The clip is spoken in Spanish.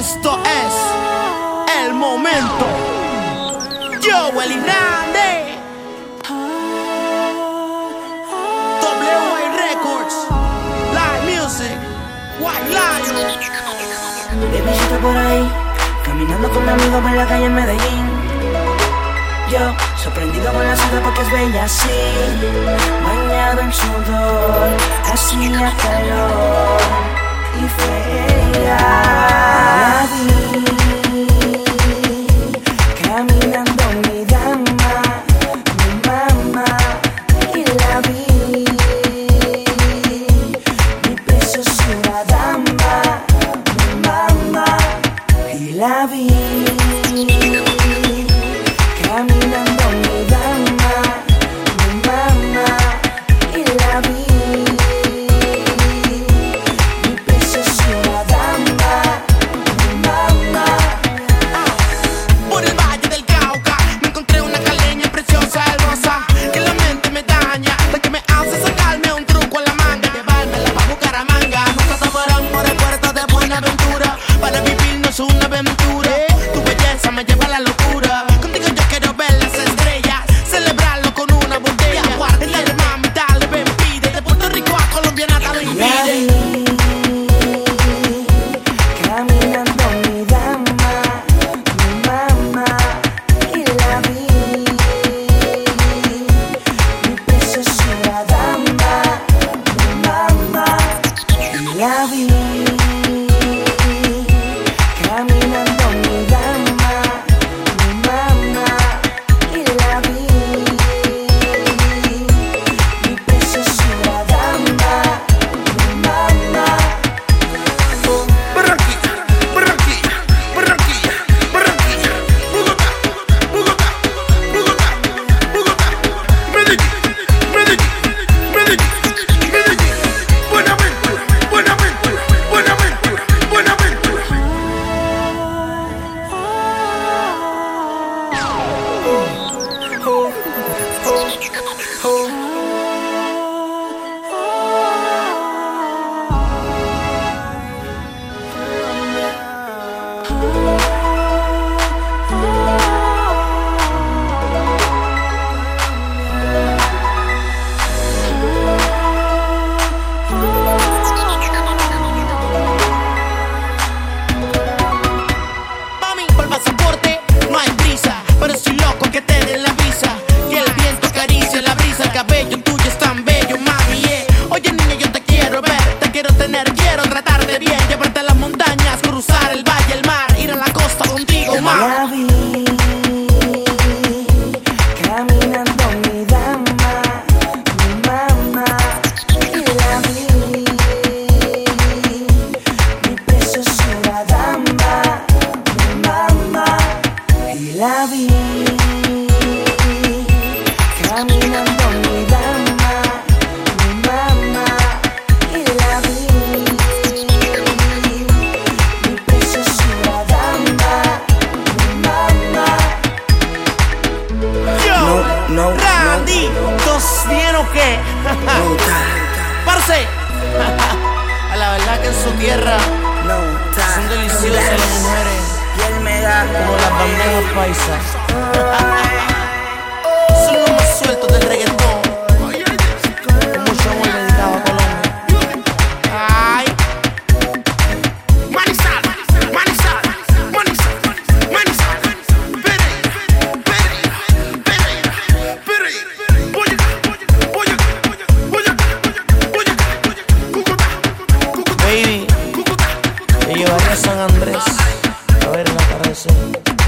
Esto es el momento. Yo, Willy Grande. WA Records. Live Music. White Lion. Bebecita por ahí. Caminando con mi amigo por la calle en Medellín. Yo, sorprendido con la ciudad porque es bella así. Bañado en sudor, así la calor. Y fue ella. qué? Parce. A la verdad que en su tierra son deliciosas las mujeres. Como las banderas paisas. person.